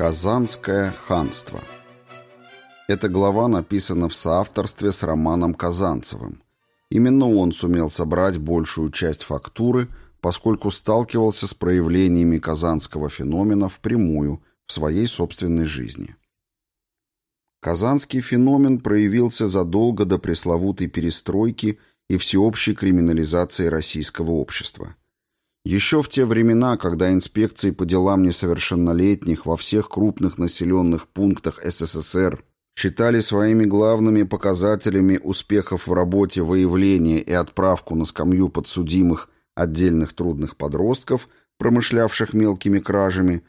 Казанское ханство Эта глава написана в соавторстве с Романом Казанцевым. Именно он сумел собрать большую часть фактуры, поскольку сталкивался с проявлениями казанского феномена впрямую в своей собственной жизни. Казанский феномен проявился задолго до пресловутой перестройки и всеобщей криминализации российского общества. Еще в те времена, когда инспекции по делам несовершеннолетних во всех крупных населенных пунктах СССР считали своими главными показателями успехов в работе выявление и отправку на скамью подсудимых отдельных трудных подростков, промышлявших мелкими кражами,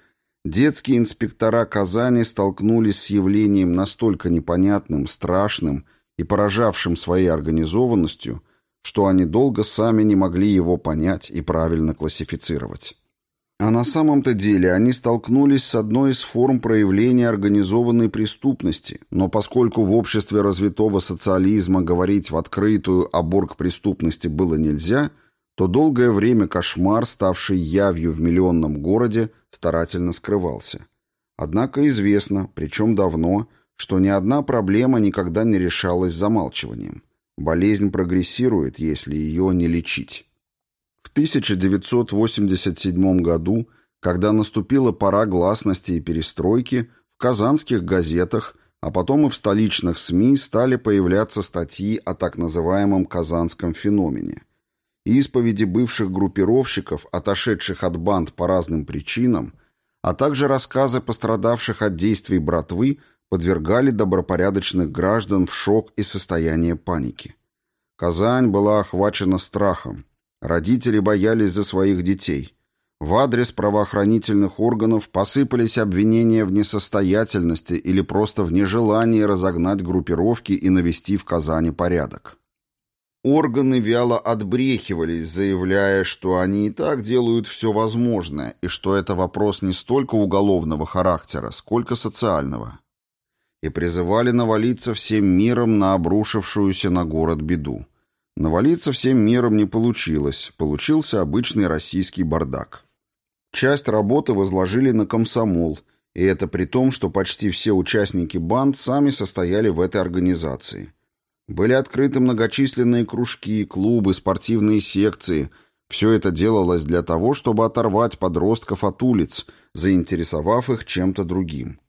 детские инспектора Казани столкнулись с явлением настолько непонятным, страшным и поражавшим своей организованностью – что они долго сами не могли его понять и правильно классифицировать. А на самом-то деле они столкнулись с одной из форм проявления организованной преступности, но поскольку в обществе развитого социализма говорить в открытую о преступности было нельзя, то долгое время кошмар, ставший явью в миллионном городе, старательно скрывался. Однако известно, причем давно, что ни одна проблема никогда не решалась замалчиванием. Болезнь прогрессирует, если ее не лечить. В 1987 году, когда наступила пора гласности и перестройки, в казанских газетах, а потом и в столичных СМИ стали появляться статьи о так называемом «казанском феномене». Исповеди бывших группировщиков, отошедших от банд по разным причинам, а также рассказы пострадавших от действий братвы подвергали добропорядочных граждан в шок и состояние паники. Казань была охвачена страхом. Родители боялись за своих детей. В адрес правоохранительных органов посыпались обвинения в несостоятельности или просто в нежелании разогнать группировки и навести в Казани порядок. Органы вяло отбрехивались, заявляя, что они и так делают все возможное, и что это вопрос не столько уголовного характера, сколько социального и призывали навалиться всем миром на обрушившуюся на город беду. Навалиться всем миром не получилось, получился обычный российский бардак. Часть работы возложили на комсомол, и это при том, что почти все участники банд сами состояли в этой организации. Были открыты многочисленные кружки, клубы, спортивные секции. Все это делалось для того, чтобы оторвать подростков от улиц, заинтересовав их чем-то другим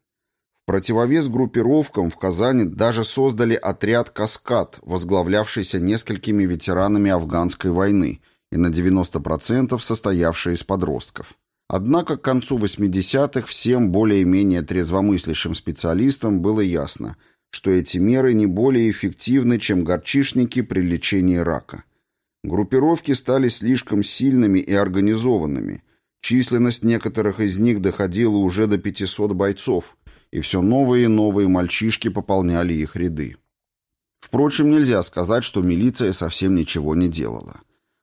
противовес группировкам в Казани даже создали отряд «Каскад», возглавлявшийся несколькими ветеранами афганской войны и на 90% состоявший из подростков. Однако к концу 80-х всем более-менее трезвомыслящим специалистам было ясно, что эти меры не более эффективны, чем горчишники при лечении рака. Группировки стали слишком сильными и организованными. Численность некоторых из них доходила уже до 500 бойцов – и все новые и новые мальчишки пополняли их ряды. Впрочем, нельзя сказать, что милиция совсем ничего не делала.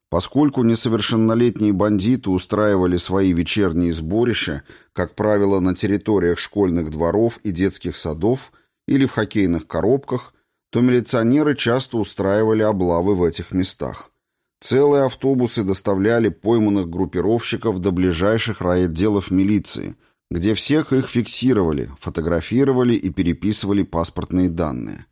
Поскольку несовершеннолетние бандиты устраивали свои вечерние сборища, как правило, на территориях школьных дворов и детских садов или в хоккейных коробках, то милиционеры часто устраивали облавы в этих местах. Целые автобусы доставляли пойманных группировщиков до ближайших райотделов милиции – где всех их фиксировали, фотографировали и переписывали паспортные данные.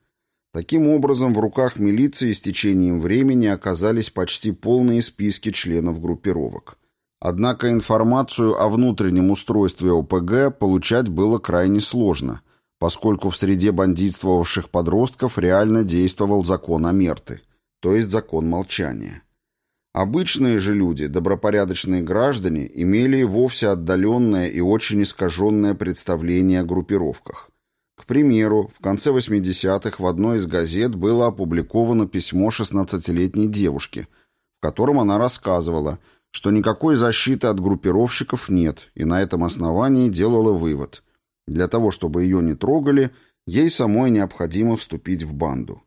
Таким образом, в руках милиции с течением времени оказались почти полные списки членов группировок. Однако информацию о внутреннем устройстве ОПГ получать было крайне сложно, поскольку в среде бандитствовавших подростков реально действовал закон Амерты, то есть закон молчания. Обычные же люди, добропорядочные граждане, имели вовсе отдаленное и очень искаженное представление о группировках. К примеру, в конце 80-х в одной из газет было опубликовано письмо 16-летней девушки, в котором она рассказывала, что никакой защиты от группировщиков нет, и на этом основании делала вывод. Для того, чтобы ее не трогали, ей самой необходимо вступить в банду.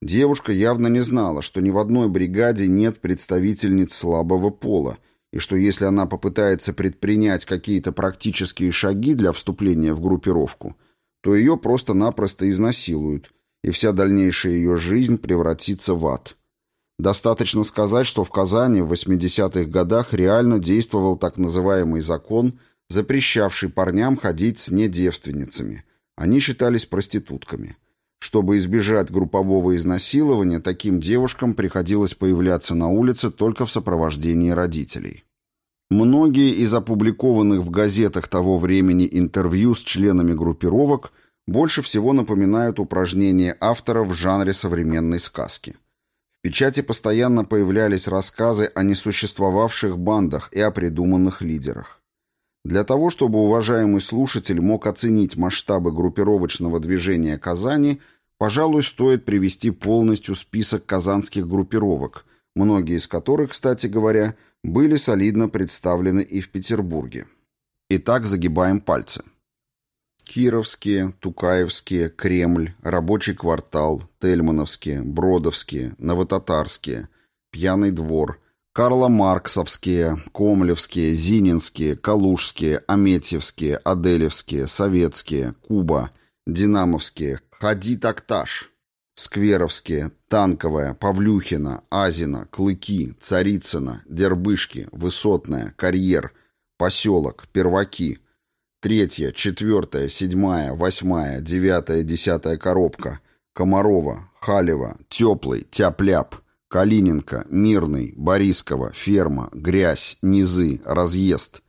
Девушка явно не знала, что ни в одной бригаде нет представительниц слабого пола, и что если она попытается предпринять какие-то практические шаги для вступления в группировку, то ее просто-напросто изнасилуют, и вся дальнейшая ее жизнь превратится в ад. Достаточно сказать, что в Казани в 80-х годах реально действовал так называемый закон, запрещавший парням ходить с недевственницами. Они считались проститутками. Чтобы избежать группового изнасилования, таким девушкам приходилось появляться на улице только в сопровождении родителей. Многие из опубликованных в газетах того времени интервью с членами группировок больше всего напоминают упражнения автора в жанре современной сказки. В печати постоянно появлялись рассказы о несуществовавших бандах и о придуманных лидерах. Для того, чтобы уважаемый слушатель мог оценить масштабы группировочного движения Казани, пожалуй, стоит привести полностью список казанских группировок, многие из которых, кстати говоря, были солидно представлены и в Петербурге. Итак, загибаем пальцы. Кировские, Тукаевские, Кремль, Рабочий квартал, Тельмановские, Бродовские, Новотатарские, Пьяный двор, Карло-Марксовские, Комлевские, Зининские, Калужские, Аметьевские, Аделевские, Советские, Куба, Динамовские, Хади-Такташ, Скверовские, Танковая, Павлюхина, Азина, Клыки, Царицына, Дербышки, Высотная, Карьер, Поселок, Перваки, Третья, Четвертая, Седьмая, Восьмая, Девятая, Десятая коробка, Комарова, Халева, Теплый, Тяп-ляп, Калиненко, Мирный, Борисково, Ферма, Грязь, Низы, Разъезд –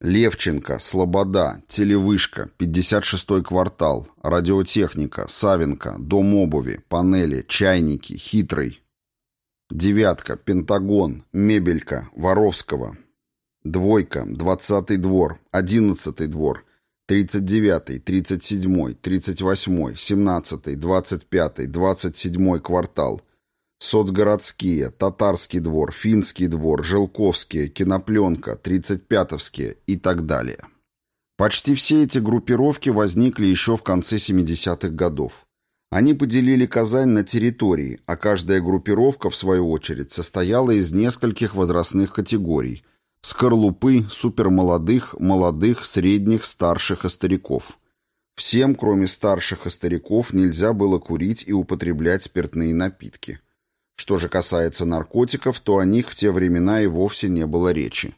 Левченко, Слобода, Телевышка, 56-й квартал, Радиотехника, Савенко, Дом обуви, Панели, Чайники, Хитрый. Девятка, Пентагон, Мебелька, Воровского. Двойка, 20-й двор, 11-й двор, 39-й, 37-й, 38-й, 17-й, 25-й, 27-й квартал – Соцгородские, Татарский двор, Финский двор, Желковские, Кинопленка, Тридцатьпятовские и так далее. Почти все эти группировки возникли еще в конце 70-х годов. Они поделили Казань на территории, а каждая группировка, в свою очередь, состояла из нескольких возрастных категорий – скорлупы, супермолодых, молодых, средних, старших и стариков. Всем, кроме старших и стариков, нельзя было курить и употреблять спиртные напитки – что же касается наркотиков, то о них в те времена и вовсе не было речи.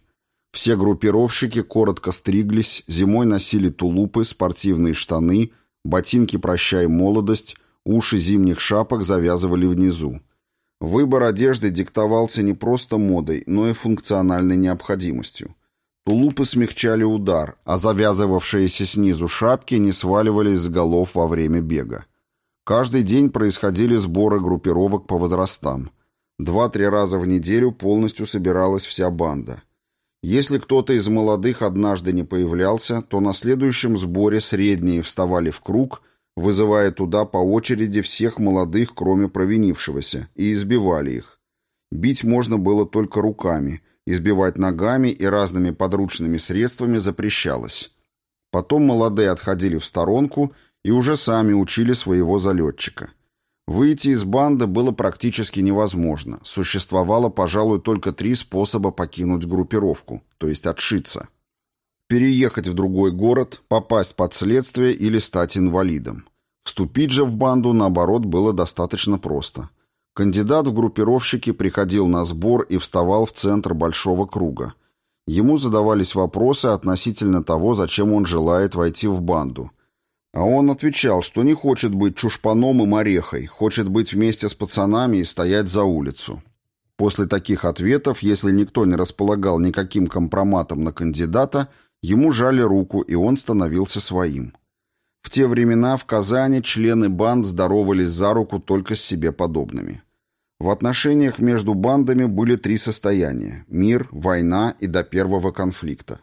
Все группировщики коротко стриглись, зимой носили тулупы, спортивные штаны, ботинки «Прощай, молодость», уши зимних шапок завязывали внизу. Выбор одежды диктовался не просто модой, но и функциональной необходимостью. Тулупы смягчали удар, а завязывавшиеся снизу шапки не сваливались с голов во время бега. Каждый день происходили сборы группировок по возрастам. Два-три раза в неделю полностью собиралась вся банда. Если кто-то из молодых однажды не появлялся, то на следующем сборе средние вставали в круг, вызывая туда по очереди всех молодых, кроме провинившегося, и избивали их. Бить можно было только руками, избивать ногами и разными подручными средствами запрещалось. Потом молодые отходили в сторонку и уже сами учили своего залетчика. Выйти из банды было практически невозможно. Существовало, пожалуй, только три способа покинуть группировку, то есть отшиться. Переехать в другой город, попасть под следствие или стать инвалидом. Вступить же в банду, наоборот, было достаточно просто. Кандидат в группировщики приходил на сбор и вставал в центр большого круга. Ему задавались вопросы относительно того, зачем он желает войти в банду – а он отвечал, что не хочет быть чушпаном и морехой, хочет быть вместе с пацанами и стоять за улицу. После таких ответов, если никто не располагал никаким компроматом на кандидата, ему жали руку, и он становился своим. В те времена в Казани члены банд здоровались за руку только с себе подобными. В отношениях между бандами были три состояния – мир, война и до первого конфликта.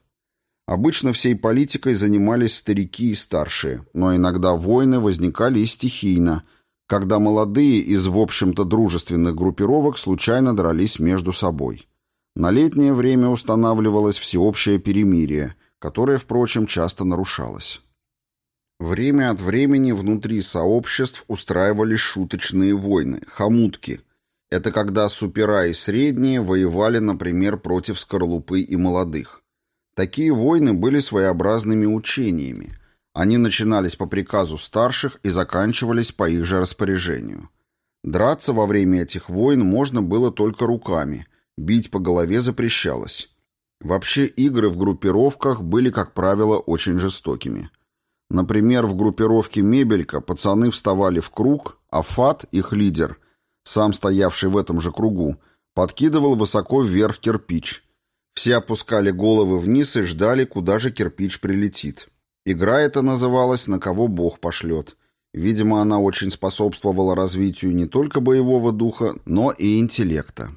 Обычно всей политикой занимались старики и старшие, но иногда войны возникали и стихийно, когда молодые из, в общем-то, дружественных группировок случайно дрались между собой. На летнее время устанавливалось всеобщее перемирие, которое, впрочем, часто нарушалось. Время от времени внутри сообществ устраивались шуточные войны, хомутки. Это когда супера и средние воевали, например, против скорлупы и молодых. Такие войны были своеобразными учениями. Они начинались по приказу старших и заканчивались по их же распоряжению. Драться во время этих войн можно было только руками, бить по голове запрещалось. Вообще игры в группировках были, как правило, очень жестокими. Например, в группировке «Мебелька» пацаны вставали в круг, а Фат, их лидер, сам стоявший в этом же кругу, подкидывал высоко вверх кирпич. Все опускали головы вниз и ждали, куда же кирпич прилетит. Игра эта называлась «На кого Бог пошлет». Видимо, она очень способствовала развитию не только боевого духа, но и интеллекта.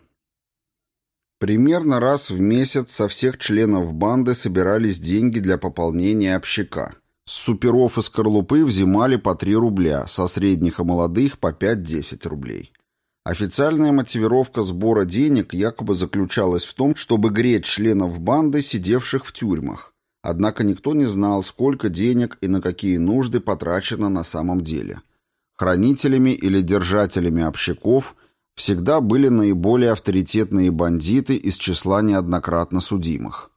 Примерно раз в месяц со всех членов банды собирались деньги для пополнения общака. С суперов и скорлупы взимали по 3 рубля, со средних и молодых по 5-10 рублей. Официальная мотивировка сбора денег якобы заключалась в том, чтобы греть членов банды, сидевших в тюрьмах. Однако никто не знал, сколько денег и на какие нужды потрачено на самом деле. Хранителями или держателями общаков всегда были наиболее авторитетные бандиты из числа неоднократно судимых.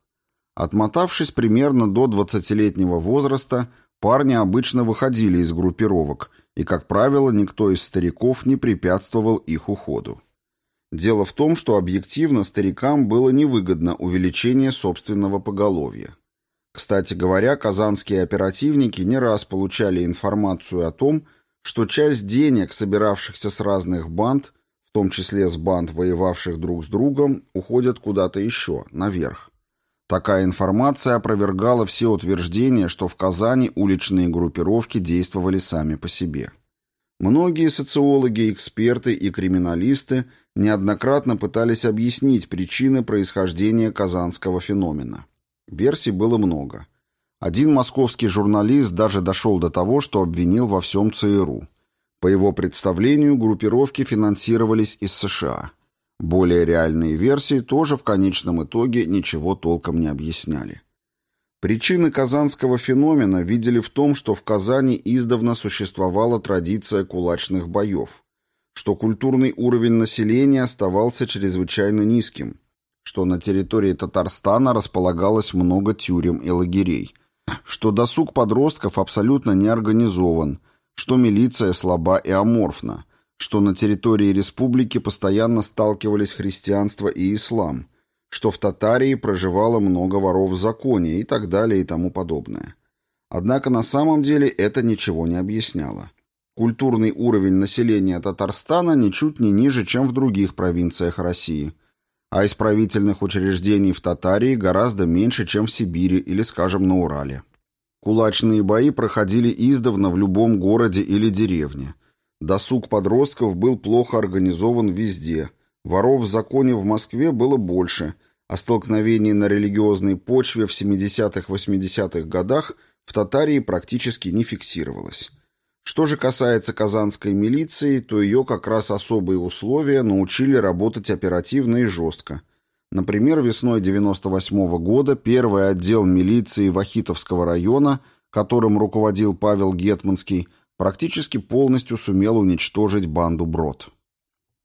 Отмотавшись примерно до 20-летнего возраста, парни обычно выходили из группировок, и, как правило, никто из стариков не препятствовал их уходу. Дело в том, что объективно старикам было невыгодно увеличение собственного поголовья. Кстати говоря, казанские оперативники не раз получали информацию о том, что часть денег, собиравшихся с разных банд, в том числе с банд, воевавших друг с другом, уходят куда-то еще, наверх. Такая информация опровергала все утверждения, что в Казани уличные группировки действовали сами по себе. Многие социологи, эксперты и криминалисты неоднократно пытались объяснить причины происхождения казанского феномена. Версий было много. Один московский журналист даже дошел до того, что обвинил во всем ЦРУ. По его представлению, группировки финансировались из США. Более реальные версии тоже в конечном итоге ничего толком не объясняли. Причины казанского феномена видели в том, что в Казани издавна существовала традиция кулачных боев, что культурный уровень населения оставался чрезвычайно низким, что на территории Татарстана располагалось много тюрем и лагерей, что досуг подростков абсолютно не организован, что милиция слаба и аморфна, что на территории республики постоянно сталкивались христианство и ислам, что в Татарии проживало много воров в законе и так далее и тому подобное. Однако на самом деле это ничего не объясняло. Культурный уровень населения Татарстана ничуть не ниже, чем в других провинциях России – а исправительных учреждений в Татарии гораздо меньше, чем в Сибири или, скажем, на Урале. Кулачные бои проходили издавна в любом городе или деревне. Досуг подростков был плохо организован везде. Воров в законе в Москве было больше, а столкновений на религиозной почве в 70-80-х годах в Татарии практически не фиксировалось. Что же касается казанской милиции, то ее как раз особые условия научили работать оперативно и жестко. Например, весной 98 -го года первый отдел милиции Вахитовского района, которым руководил Павел Гетманский, практически полностью сумел уничтожить банду Брод.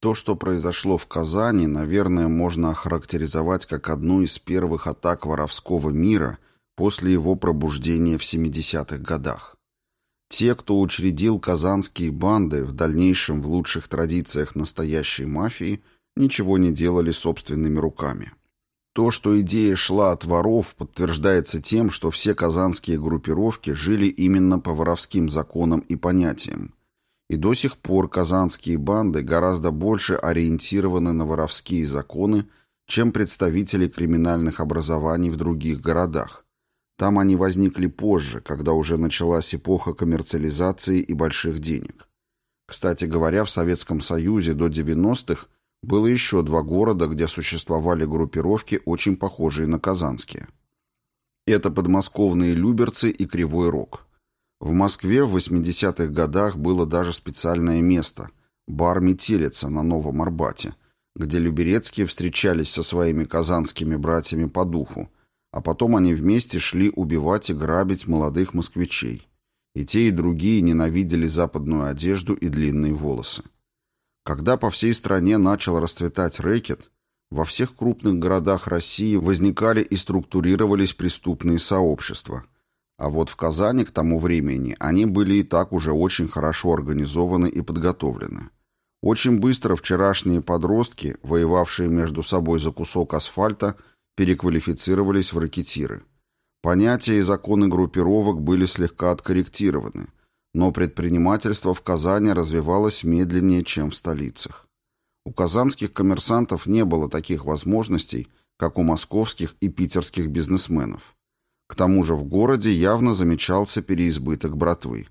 То, что произошло в Казани, наверное, можно охарактеризовать как одну из первых атак воровского мира после его пробуждения в 70-х годах. Те, кто учредил казанские банды, в дальнейшем в лучших традициях настоящей мафии, ничего не делали собственными руками. То, что идея шла от воров, подтверждается тем, что все казанские группировки жили именно по воровским законам и понятиям. И до сих пор казанские банды гораздо больше ориентированы на воровские законы, чем представители криминальных образований в других городах. Там они возникли позже, когда уже началась эпоха коммерциализации и больших денег. Кстати говоря, в Советском Союзе до 90-х было еще два города, где существовали группировки, очень похожие на казанские. Это подмосковные Люберцы и Кривой Рог. В Москве в 80-х годах было даже специальное место – бар «Метелица» на Новом Арбате, где люберецкие встречались со своими казанскими братьями по духу – а потом они вместе шли убивать и грабить молодых москвичей. И те, и другие ненавидели западную одежду и длинные волосы. Когда по всей стране начал расцветать рэкет, во всех крупных городах России возникали и структурировались преступные сообщества. А вот в Казани к тому времени они были и так уже очень хорошо организованы и подготовлены. Очень быстро вчерашние подростки, воевавшие между собой за кусок асфальта, переквалифицировались в ракетиры. Понятия и законы группировок были слегка откорректированы, но предпринимательство в Казани развивалось медленнее, чем в столицах. У казанских коммерсантов не было таких возможностей, как у московских и питерских бизнесменов. К тому же в городе явно замечался переизбыток братвы.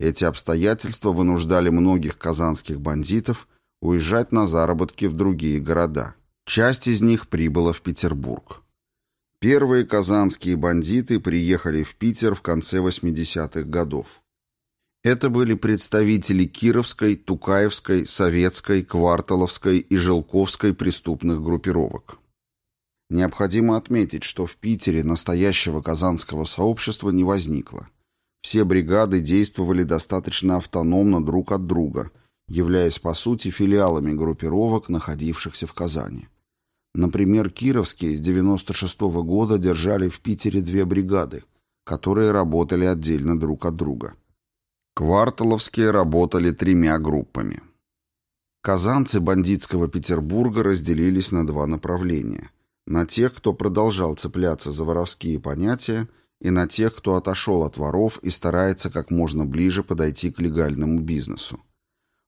Эти обстоятельства вынуждали многих казанских бандитов уезжать на заработки в другие города. Часть из них прибыла в Петербург. Первые казанские бандиты приехали в Питер в конце 80-х годов. Это были представители Кировской, Тукаевской, Советской, Кварталовской и Желковской преступных группировок. Необходимо отметить, что в Питере настоящего казанского сообщества не возникло. Все бригады действовали достаточно автономно друг от друга, являясь по сути филиалами группировок, находившихся в Казани. Например, Кировские с 96 -го года держали в Питере две бригады, которые работали отдельно друг от друга. Кварталовские работали тремя группами. Казанцы бандитского Петербурга разделились на два направления. На тех, кто продолжал цепляться за воровские понятия, и на тех, кто отошел от воров и старается как можно ближе подойти к легальному бизнесу.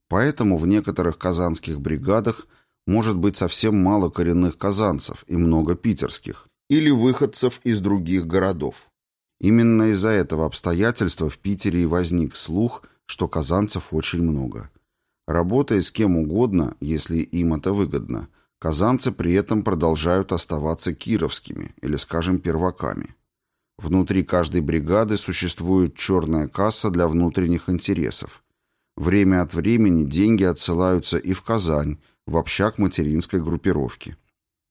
Поэтому в некоторых казанских бригадах – может быть совсем мало коренных казанцев и много питерских, или выходцев из других городов. Именно из-за этого обстоятельства в Питере и возник слух, что казанцев очень много. Работая с кем угодно, если им это выгодно, казанцы при этом продолжают оставаться кировскими или, скажем, перваками. Внутри каждой бригады существует черная касса для внутренних интересов. Время от времени деньги отсылаются и в Казань, в общак материнской группировки.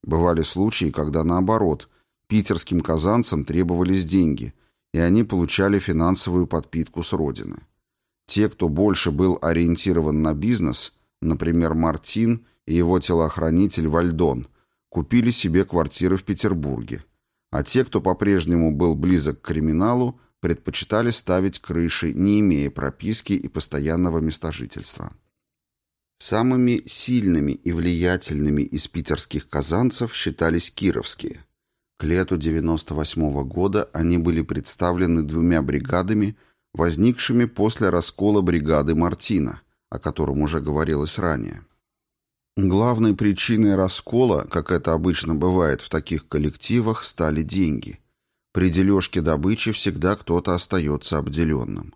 Бывали случаи, когда наоборот, питерским казанцам требовались деньги, и они получали финансовую подпитку с родины. Те, кто больше был ориентирован на бизнес, например, Мартин и его телохранитель Вальдон, купили себе квартиры в Петербурге, а те, кто по-прежнему был близок к криминалу, предпочитали ставить крыши, не имея прописки и постоянного места жительства. Самыми сильными и влиятельными из питерских казанцев считались кировские. К лету 98 -го года они были представлены двумя бригадами, возникшими после раскола бригады Мартина, о котором уже говорилось ранее. Главной причиной раскола, как это обычно бывает в таких коллективах, стали деньги. При дележке добычи всегда кто-то остается обделенным.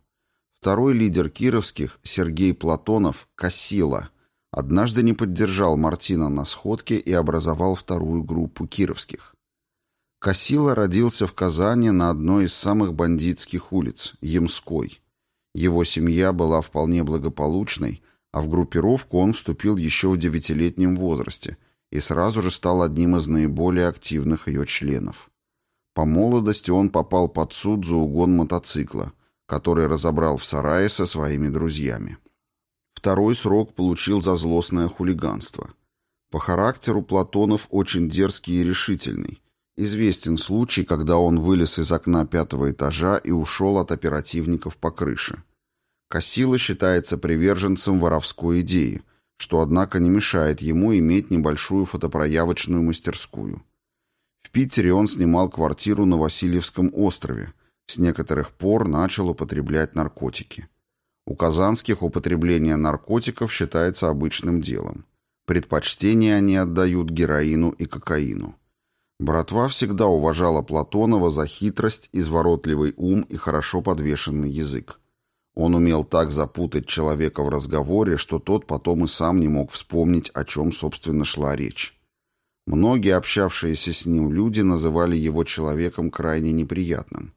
Второй лидер кировских, Сергей Платонов, Косила – однажды не поддержал Мартина на сходке и образовал вторую группу кировских. Косила родился в Казани на одной из самых бандитских улиц – Ямской. Его семья была вполне благополучной, а в группировку он вступил еще в девятилетнем возрасте и сразу же стал одним из наиболее активных ее членов. По молодости он попал под суд за угон мотоцикла, который разобрал в сарае со своими друзьями. Второй срок получил за злостное хулиганство. По характеру Платонов очень дерзкий и решительный. Известен случай, когда он вылез из окна пятого этажа и ушел от оперативников по крыше. Косила считается приверженцем воровской идеи, что, однако, не мешает ему иметь небольшую фотопроявочную мастерскую. В Питере он снимал квартиру на Васильевском острове, с некоторых пор начал употреблять наркотики. У казанских употребление наркотиков считается обычным делом. Предпочтение они отдают героину и кокаину. Братва всегда уважала Платонова за хитрость, изворотливый ум и хорошо подвешенный язык. Он умел так запутать человека в разговоре, что тот потом и сам не мог вспомнить, о чем, собственно, шла речь. Многие общавшиеся с ним люди называли его человеком крайне неприятным.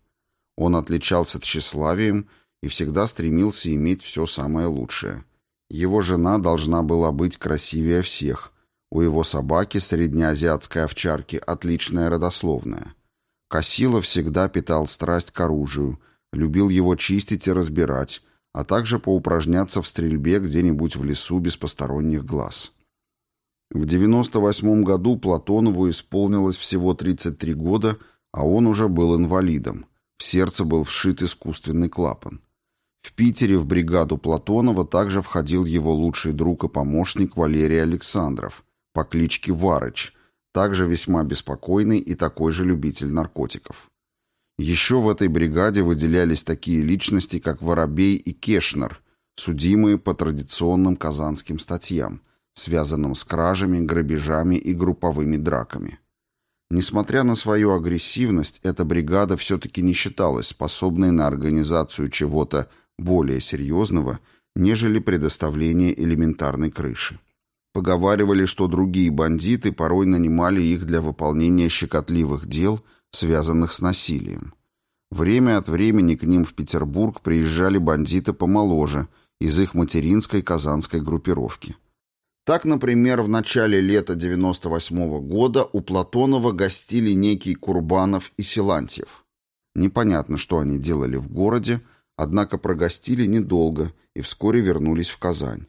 Он отличался тщеславием и всегда стремился иметь все самое лучшее. Его жена должна была быть красивее всех. У его собаки, среднеазиатской овчарки, отличная родословная. Косилов всегда питал страсть к оружию, любил его чистить и разбирать, а также поупражняться в стрельбе где-нибудь в лесу без посторонних глаз. В 98 году Платонову исполнилось всего 33 года, а он уже был инвалидом. В сердце был вшит искусственный клапан. В Питере в бригаду Платонова также входил его лучший друг и помощник Валерий Александров по кличке Варыч, также весьма беспокойный и такой же любитель наркотиков. Еще в этой бригаде выделялись такие личности, как Воробей и Кешнер, судимые по традиционным казанским статьям, связанным с кражами, грабежами и групповыми драками. Несмотря на свою агрессивность, эта бригада все-таки не считалась способной на организацию чего-то более серьезного, нежели предоставление элементарной крыши. Поговаривали, что другие бандиты порой нанимали их для выполнения щекотливых дел, связанных с насилием. Время от времени к ним в Петербург приезжали бандиты помоложе из их материнской казанской группировки. Так, например, в начале лета 98 -го года у Платонова гостили некий Курбанов и Силантьев. Непонятно, что они делали в городе, однако прогостили недолго и вскоре вернулись в Казань.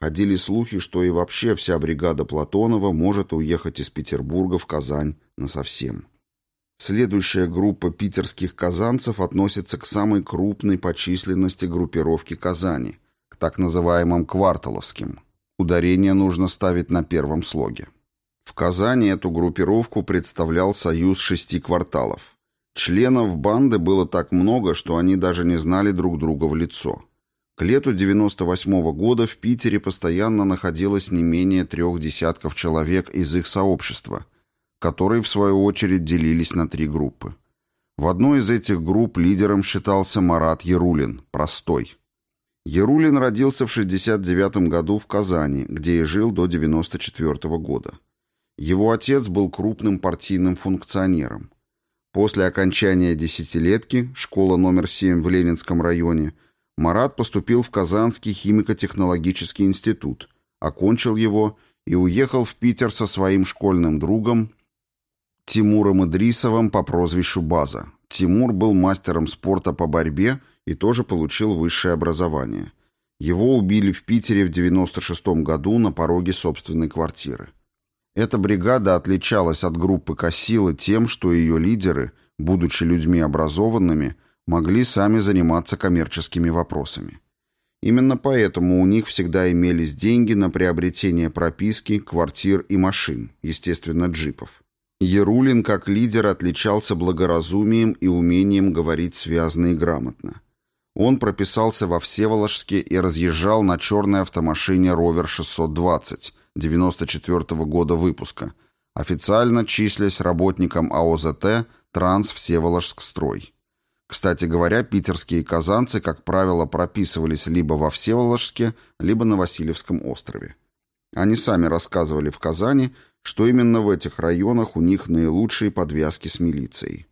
Ходили слухи, что и вообще вся бригада Платонова может уехать из Петербурга в Казань насовсем. Следующая группа питерских казанцев относится к самой крупной по численности группировке Казани, к так называемым кварталовским – Ударение нужно ставить на первом слоге. В Казани эту группировку представлял союз шести кварталов. Членов банды было так много, что они даже не знали друг друга в лицо. К лету 98 -го года в Питере постоянно находилось не менее трех десятков человек из их сообщества, которые, в свою очередь, делились на три группы. В одной из этих групп лидером считался Марат Ярулин, простой. Ярулин родился в 69 году в Казани, где и жил до 94 года. Его отец был крупным партийным функционером. После окончания десятилетки, школа номер 7 в Ленинском районе, Марат поступил в Казанский химико-технологический институт, окончил его и уехал в Питер со своим школьным другом Тимуром Идрисовым по прозвищу База. Тимур был мастером спорта по борьбе и тоже получил высшее образование. Его убили в Питере в 96 году на пороге собственной квартиры. Эта бригада отличалась от группы Кассилы тем, что ее лидеры, будучи людьми образованными, могли сами заниматься коммерческими вопросами. Именно поэтому у них всегда имелись деньги на приобретение прописки, квартир и машин, естественно, джипов. Ярулин как лидер отличался благоразумием и умением говорить связно и грамотно. Он прописался во Всеволожске и разъезжал на черной автомашине «Ровер 620» 94 -го года выпуска, официально числясь работником АОЗТ «Транс Всеволожск Строй». Кстати говоря, питерские казанцы, как правило, прописывались либо во Всеволожске, либо на Васильевском острове. Они сами рассказывали в Казани, что именно в этих районах у них наилучшие подвязки с милицией.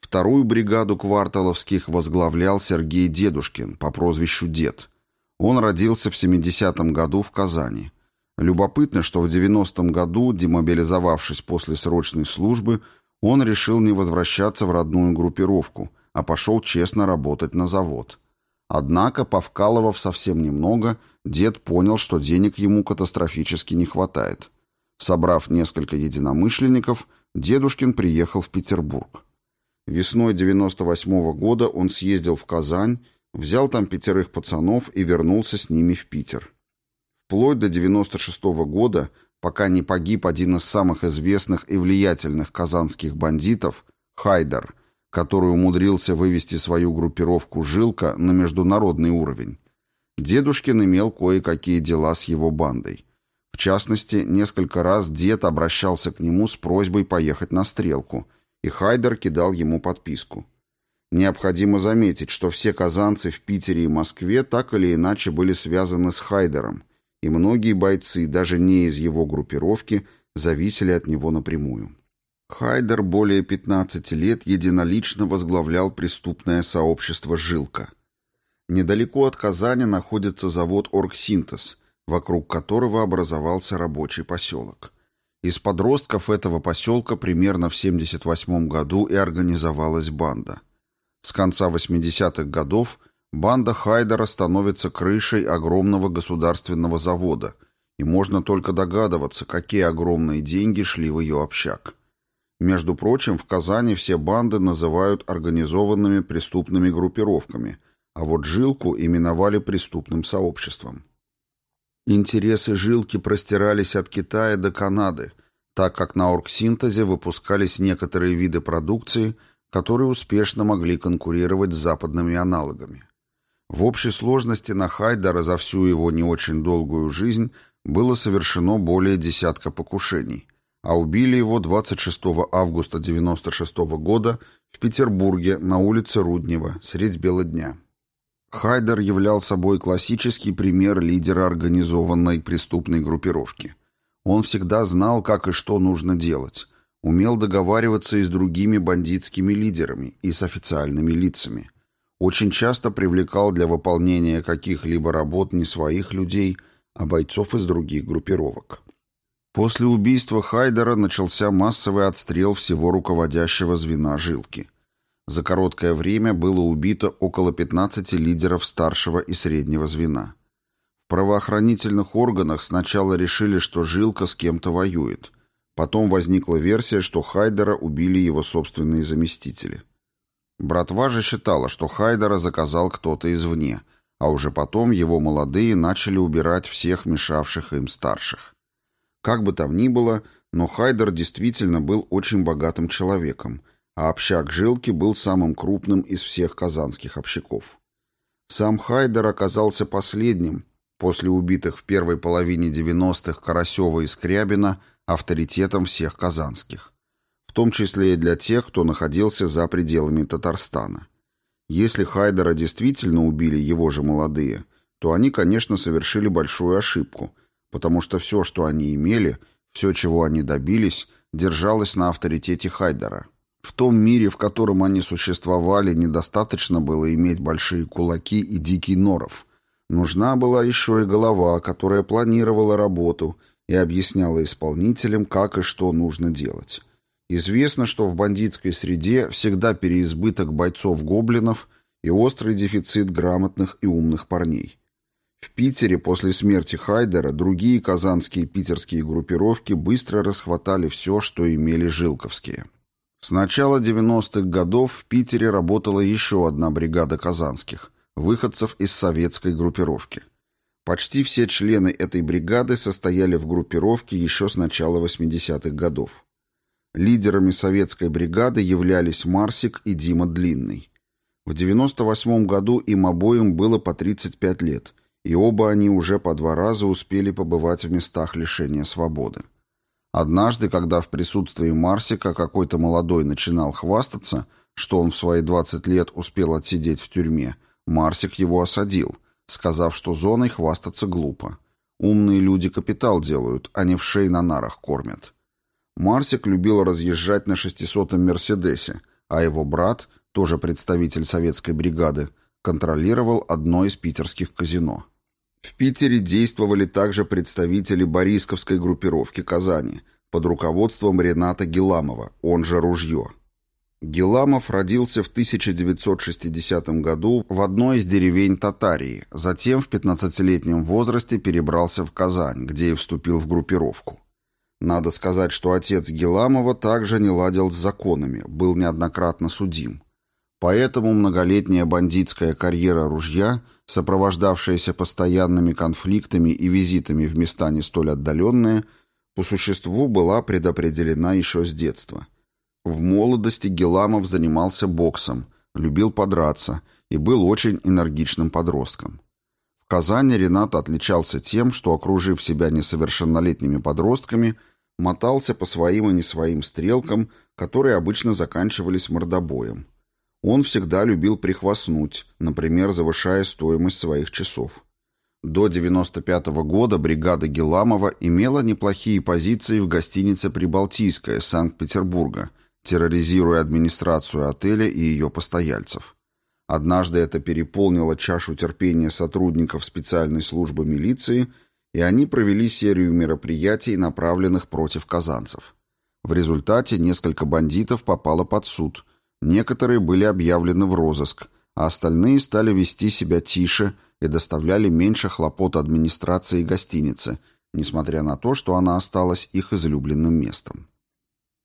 Вторую бригаду кварталовских возглавлял Сергей Дедушкин по прозвищу Дед. Он родился в 70-м году в Казани. Любопытно, что в 90-м году, демобилизовавшись после срочной службы, он решил не возвращаться в родную группировку, а пошел честно работать на завод. Однако, повкалывав совсем немного, дед понял, что денег ему катастрофически не хватает. Собрав несколько единомышленников, Дедушкин приехал в Петербург. Весной 98 -го года он съездил в Казань, взял там пятерых пацанов и вернулся с ними в Питер. Вплоть до 96 -го года, пока не погиб один из самых известных и влиятельных казанских бандитов, Хайдер, который умудрился вывести свою группировку «Жилка» на международный уровень. Дедушкин имел кое-какие дела с его бандой. В частности, несколько раз дед обращался к нему с просьбой поехать на стрелку – и Хайдер кидал ему подписку. Необходимо заметить, что все казанцы в Питере и Москве так или иначе были связаны с Хайдером, и многие бойцы, даже не из его группировки, зависели от него напрямую. Хайдер более 15 лет единолично возглавлял преступное сообщество «Жилка». Недалеко от Казани находится завод «Оргсинтез», вокруг которого образовался рабочий поселок. Из подростков этого поселка примерно в 1978 году и организовалась банда. С конца 80-х годов банда Хайдера становится крышей огромного государственного завода, и можно только догадываться, какие огромные деньги шли в ее общак. Между прочим, в Казани все банды называют организованными преступными группировками, а вот жилку именовали преступным сообществом. Интересы жилки простирались от Китая до Канады, так как на оргсинтезе выпускались некоторые виды продукции, которые успешно могли конкурировать с западными аналогами. В общей сложности на Хайдера за всю его не очень долгую жизнь было совершено более десятка покушений, а убили его 26 августа 1996 года в Петербурге на улице Руднева средь бела дня. Хайдер являл собой классический пример лидера организованной преступной группировки. Он всегда знал, как и что нужно делать, умел договариваться и с другими бандитскими лидерами, и с официальными лицами. Очень часто привлекал для выполнения каких-либо работ не своих людей, а бойцов из других группировок. После убийства Хайдера начался массовый отстрел всего руководящего звена «Жилки». За короткое время было убито около 15 лидеров старшего и среднего звена. В правоохранительных органах сначала решили, что Жилка с кем-то воюет. Потом возникла версия, что Хайдера убили его собственные заместители. Братва же считала, что Хайдера заказал кто-то извне, а уже потом его молодые начали убирать всех мешавших им старших. Как бы там ни было, но Хайдер действительно был очень богатым человеком – а общак Жилки был самым крупным из всех казанских общаков. Сам Хайдер оказался последним, после убитых в первой половине 90-х Карасева и Скрябина, авторитетом всех казанских, в том числе и для тех, кто находился за пределами Татарстана. Если Хайдера действительно убили его же молодые, то они, конечно, совершили большую ошибку, потому что все, что они имели, все, чего они добились, держалось на авторитете Хайдера. В том мире, в котором они существовали, недостаточно было иметь большие кулаки и дикий норов. Нужна была еще и голова, которая планировала работу и объясняла исполнителям, как и что нужно делать. Известно, что в бандитской среде всегда переизбыток бойцов-гоблинов и острый дефицит грамотных и умных парней. В Питере после смерти Хайдера другие казанские и питерские группировки быстро расхватали все, что имели жилковские. С начала 90-х годов в Питере работала еще одна бригада казанских, выходцев из советской группировки. Почти все члены этой бригады состояли в группировке еще с начала 80-х годов. Лидерами советской бригады являлись Марсик и Дима Длинный. В 98 году им обоим было по 35 лет, и оба они уже по два раза успели побывать в местах лишения свободы. Однажды, когда в присутствии Марсика какой-то молодой начинал хвастаться, что он в свои 20 лет успел отсидеть в тюрьме, Марсик его осадил, сказав, что зоной хвастаться глупо. Умные люди капитал делают, а не в шей на нарах кормят. Марсик любил разъезжать на 600-м «Мерседесе», а его брат, тоже представитель советской бригады, контролировал одно из питерских казино. В Питере действовали также представители Борисковской группировки Казани под руководством Рената Геламова, он же «Ружье». Геламов родился в 1960 году в одной из деревень Татарии, затем в 15-летнем возрасте перебрался в Казань, где и вступил в группировку. Надо сказать, что отец Геламова также не ладил с законами, был неоднократно судим. Поэтому многолетняя бандитская карьера ружья, сопровождавшаяся постоянными конфликтами и визитами в места не столь отдаленные, по существу была предопределена еще с детства. В молодости Геламов занимался боксом, любил подраться и был очень энергичным подростком. В Казани Ренат отличался тем, что, окружив себя несовершеннолетними подростками, мотался по своим и не своим стрелкам, которые обычно заканчивались мордобоем. Он всегда любил прихвастнуть, например, завышая стоимость своих часов. До 95 -го года бригада Геламова имела неплохие позиции в гостинице «Прибалтийская» Санкт-Петербурга, терроризируя администрацию отеля и ее постояльцев. Однажды это переполнило чашу терпения сотрудников специальной службы милиции, и они провели серию мероприятий, направленных против казанцев. В результате несколько бандитов попало под суд – Некоторые были объявлены в розыск, а остальные стали вести себя тише и доставляли меньше хлопот администрации гостиницы, несмотря на то, что она осталась их излюбленным местом.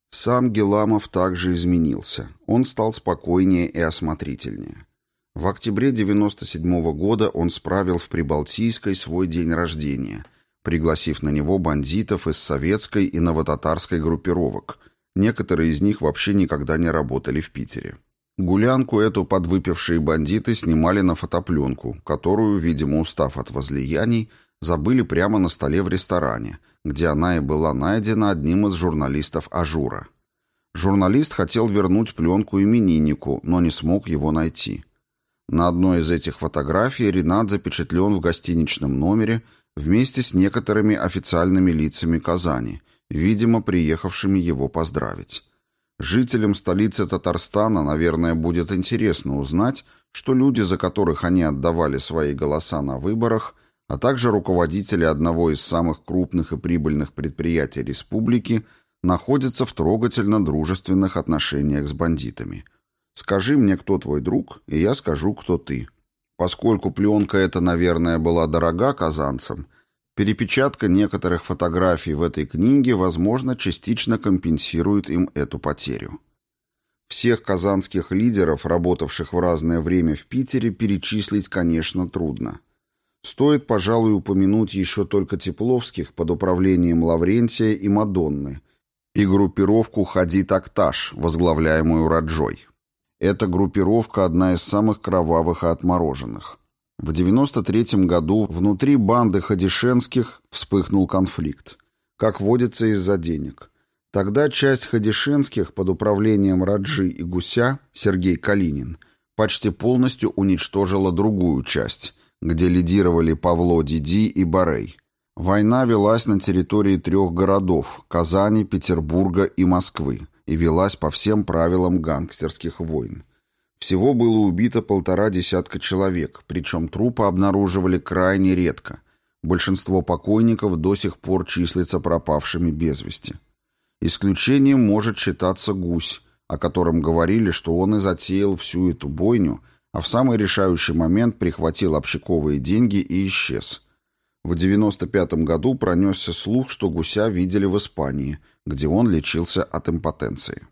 Сам Геламов также изменился. Он стал спокойнее и осмотрительнее. В октябре 97 -го года он справил в Прибалтийской свой день рождения, пригласив на него бандитов из советской и новотатарской группировок. Некоторые из них вообще никогда не работали в Питере. Гулянку эту подвыпившие бандиты снимали на фотопленку, которую, видимо, устав от возлияний, забыли прямо на столе в ресторане, где она и была найдена одним из журналистов «Ажура». Журналист хотел вернуть пленку имениннику, но не смог его найти. На одной из этих фотографий Ренат запечатлен в гостиничном номере вместе с некоторыми официальными лицами Казани, видимо, приехавшими его поздравить. Жителям столицы Татарстана, наверное, будет интересно узнать, что люди, за которых они отдавали свои голоса на выборах, а также руководители одного из самых крупных и прибыльных предприятий республики, находятся в трогательно дружественных отношениях с бандитами – Скажи мне, кто твой друг, и я скажу, кто ты. Поскольку пленка эта, наверное, была дорога казанцам, перепечатка некоторых фотографий в этой книге, возможно, частично компенсирует им эту потерю. Всех казанских лидеров, работавших в разное время в Питере, перечислить, конечно, трудно. Стоит, пожалуй, упомянуть еще только Тепловских под управлением Лаврентия и Мадонны и группировку «Хади Такташ», возглавляемую Раджой. Эта группировка одна из самых кровавых и отмороженных. В 93 году внутри банды Хадишенских вспыхнул конфликт. Как водится, из-за денег. Тогда часть Хадишенских под управлением Раджи и Гуся, Сергей Калинин, почти полностью уничтожила другую часть, где лидировали Павло Диди и Барей. Война велась на территории трех городов – Казани, Петербурга и Москвы и велась по всем правилам гангстерских войн. Всего было убито полтора десятка человек, причем трупы обнаруживали крайне редко. Большинство покойников до сих пор числятся пропавшими без вести. Исключением может считаться гусь, о котором говорили, что он и затеял всю эту бойню, а в самый решающий момент прихватил общаковые деньги и исчез – в 95 году пронесся слух, что гуся видели в Испании, где он лечился от импотенции.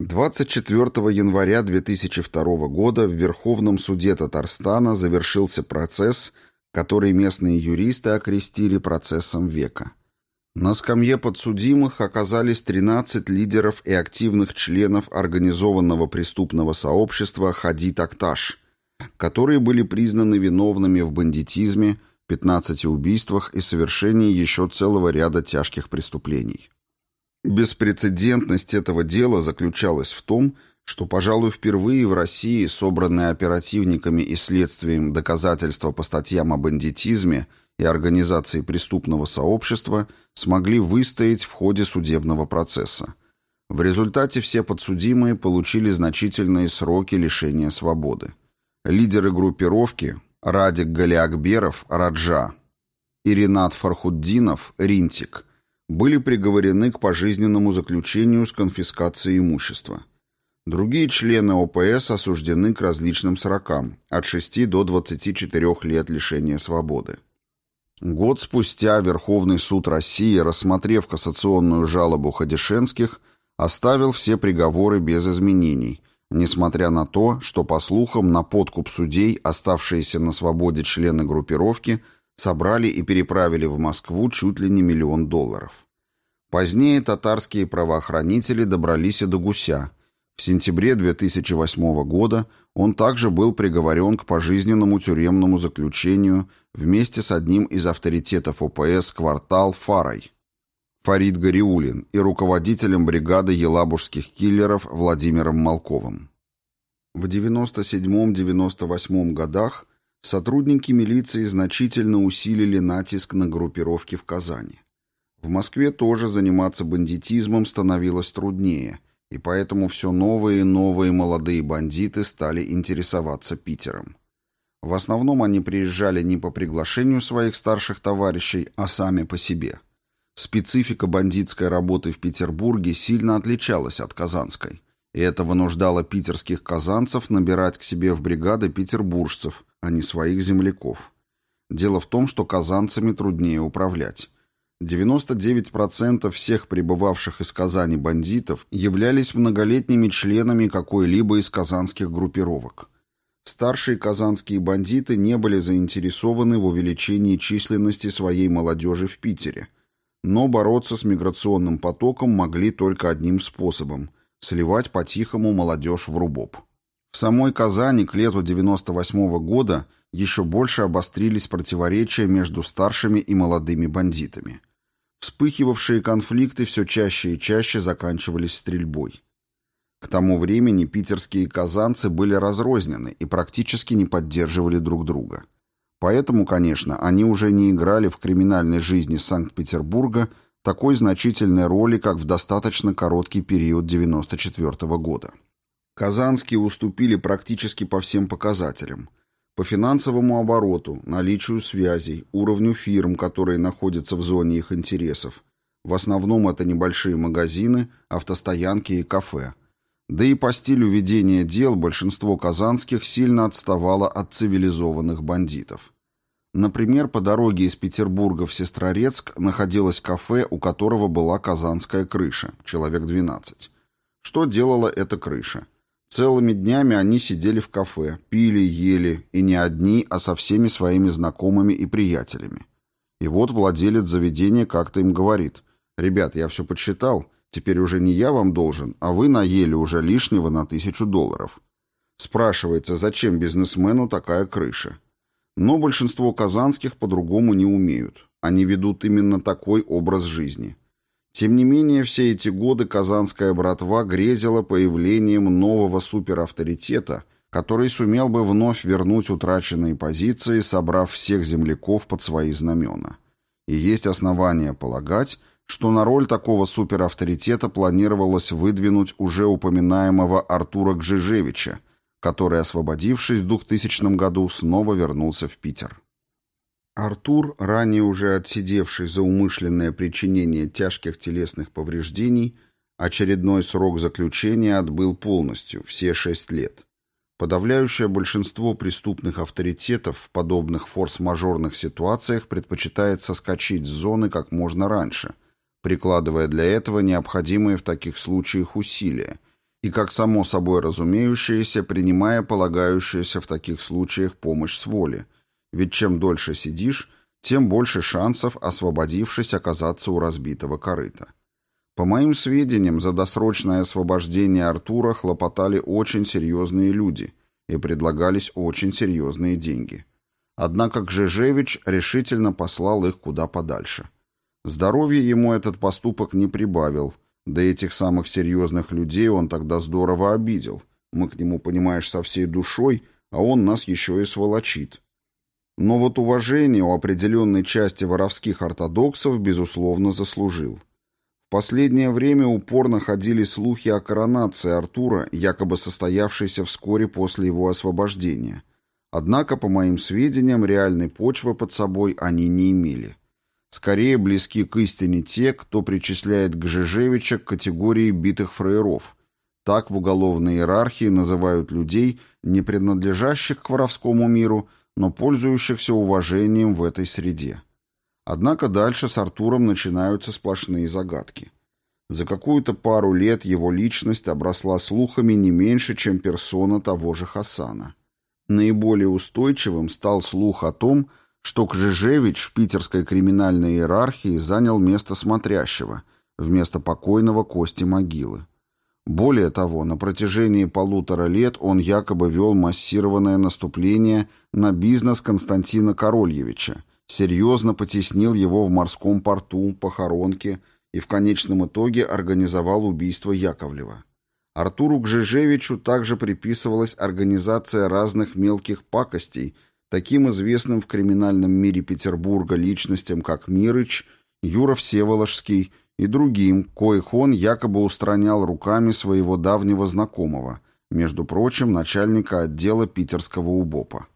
24 января 2002 года в Верховном суде Татарстана завершился процесс, который местные юристы окрестили процессом века. На скамье подсудимых оказались 13 лидеров и активных членов организованного преступного сообщества «Хади Такташ», которые были признаны виновными в бандитизме, 15 убийствах и совершении еще целого ряда тяжких преступлений. Беспрецедентность этого дела заключалась в том, что, пожалуй, впервые в России собранные оперативниками и следствием доказательства по статьям о бандитизме и организации преступного сообщества смогли выстоять в ходе судебного процесса. В результате все подсудимые получили значительные сроки лишения свободы. Лидеры группировки, Радик Галиакберов, Раджа, и Ренат Фархуддинов, Ринтик, были приговорены к пожизненному заключению с конфискацией имущества. Другие члены ОПС осуждены к различным срокам, от 6 до 24 лет лишения свободы. Год спустя Верховный суд России, рассмотрев кассационную жалобу Ходишенских, оставил все приговоры без изменений – несмотря на то, что, по слухам, на подкуп судей оставшиеся на свободе члены группировки собрали и переправили в Москву чуть ли не миллион долларов. Позднее татарские правоохранители добрались и до Гуся. В сентябре 2008 года он также был приговорен к пожизненному тюремному заключению вместе с одним из авторитетов ОПС «Квартал» Фарой. Фарид Гариулин и руководителем бригады елабужских киллеров Владимиром Малковым. В 97-98 годах сотрудники милиции значительно усилили натиск на группировки в Казани. В Москве тоже заниматься бандитизмом становилось труднее, и поэтому все новые и новые молодые бандиты стали интересоваться Питером. В основном они приезжали не по приглашению своих старших товарищей, а сами по себе – Специфика бандитской работы в Петербурге сильно отличалась от казанской, и это вынуждало питерских казанцев набирать к себе в бригады петербуржцев, а не своих земляков. Дело в том, что казанцами труднее управлять. 99% всех прибывавших из Казани бандитов являлись многолетними членами какой-либо из казанских группировок. старшие казанские бандиты не были заинтересованы в увеличении численности своей молодежи в Питере, но бороться с миграционным потоком могли только одним способом – сливать по-тихому молодежь в рубоб. В самой Казани к лету 98 -го года еще больше обострились противоречия между старшими и молодыми бандитами. Вспыхивавшие конфликты все чаще и чаще заканчивались стрельбой. К тому времени питерские казанцы были разрознены и практически не поддерживали друг друга. Поэтому, конечно, они уже не играли в криминальной жизни Санкт-Петербурга такой значительной роли, как в достаточно короткий период 1994 года. Казанские уступили практически по всем показателям. По финансовому обороту, наличию связей, уровню фирм, которые находятся в зоне их интересов. В основном это небольшие магазины, автостоянки и кафе – да и по стилю ведения дел большинство казанских сильно отставало от цивилизованных бандитов. Например, по дороге из Петербурга в Сестрорецк находилось кафе, у которого была казанская крыша, человек 12. Что делала эта крыша? Целыми днями они сидели в кафе, пили, ели, и не одни, а со всеми своими знакомыми и приятелями. И вот владелец заведения как-то им говорит, «Ребят, я все подсчитал, Теперь уже не я вам должен, а вы наели уже лишнего на тысячу долларов. Спрашивается, зачем бизнесмену такая крыша? Но большинство казанских по-другому не умеют. Они ведут именно такой образ жизни. Тем не менее, все эти годы казанская братва грезила появлением нового суперавторитета, который сумел бы вновь вернуть утраченные позиции, собрав всех земляков под свои знамена. И есть основания полагать, что на роль такого суперавторитета планировалось выдвинуть уже упоминаемого Артура Гжижевича, который, освободившись в 2000 году, снова вернулся в Питер. Артур, ранее уже отсидевший за умышленное причинение тяжких телесных повреждений, очередной срок заключения отбыл полностью, все шесть лет. Подавляющее большинство преступных авторитетов в подобных форс-мажорных ситуациях предпочитает соскочить с зоны как можно раньше – прикладывая для этого необходимые в таких случаях усилия, и, как само собой разумеющееся, принимая полагающуюся в таких случаях помощь с воли, ведь чем дольше сидишь, тем больше шансов, освободившись, оказаться у разбитого корыта. По моим сведениям, за досрочное освобождение Артура хлопотали очень серьезные люди и предлагались очень серьезные деньги. Однако Гжежевич решительно послал их куда подальше – Здоровье ему этот поступок не прибавил, да этих самых серьезных людей он тогда здорово обидел. Мы к нему, понимаешь, со всей душой, а он нас еще и сволочит. Но вот уважение у определенной части воровских ортодоксов, безусловно, заслужил. В последнее время упорно ходили слухи о коронации Артура, якобы состоявшейся вскоре после его освобождения. Однако, по моим сведениям, реальной почвы под собой они не имели. Скорее близки к истине те, кто причисляет Гжежевича к категории битых фраеров. Так в уголовной иерархии называют людей, не принадлежащих к воровскому миру, но пользующихся уважением в этой среде. Однако дальше с Артуром начинаются сплошные загадки. За какую-то пару лет его личность обросла слухами не меньше, чем персона того же Хасана. Наиболее устойчивым стал слух о том, что Кжижевич в питерской криминальной иерархии занял место смотрящего вместо покойного Кости Могилы. Более того, на протяжении полутора лет он якобы вел массированное наступление на бизнес Константина Корольевича, серьезно потеснил его в морском порту, похоронке и в конечном итоге организовал убийство Яковлева. Артуру Гжижевичу также приписывалась организация разных мелких пакостей – таким известным в криминальном мире Петербурга личностям, как Мирыч, Юра Всеволожский и другим, коих он якобы устранял руками своего давнего знакомого, между прочим, начальника отдела питерского УБОПа.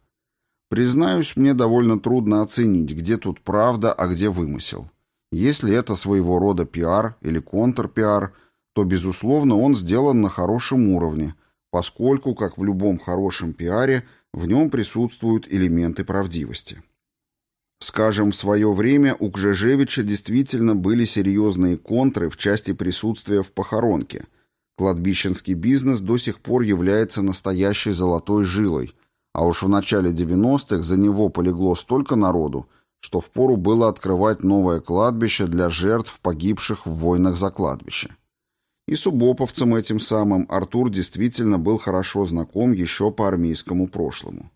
Признаюсь, мне довольно трудно оценить, где тут правда, а где вымысел. Если это своего рода пиар или контрпиар, то, безусловно, он сделан на хорошем уровне, поскольку, как в любом хорошем пиаре, в нем присутствуют элементы правдивости. Скажем, в свое время у Кжежевича действительно были серьезные контры в части присутствия в похоронке. Кладбищенский бизнес до сих пор является настоящей золотой жилой, а уж в начале 90-х за него полегло столько народу, что впору было открывать новое кладбище для жертв, погибших в войнах за кладбище. И с убоповцем этим самым Артур действительно был хорошо знаком еще по армейскому прошлому.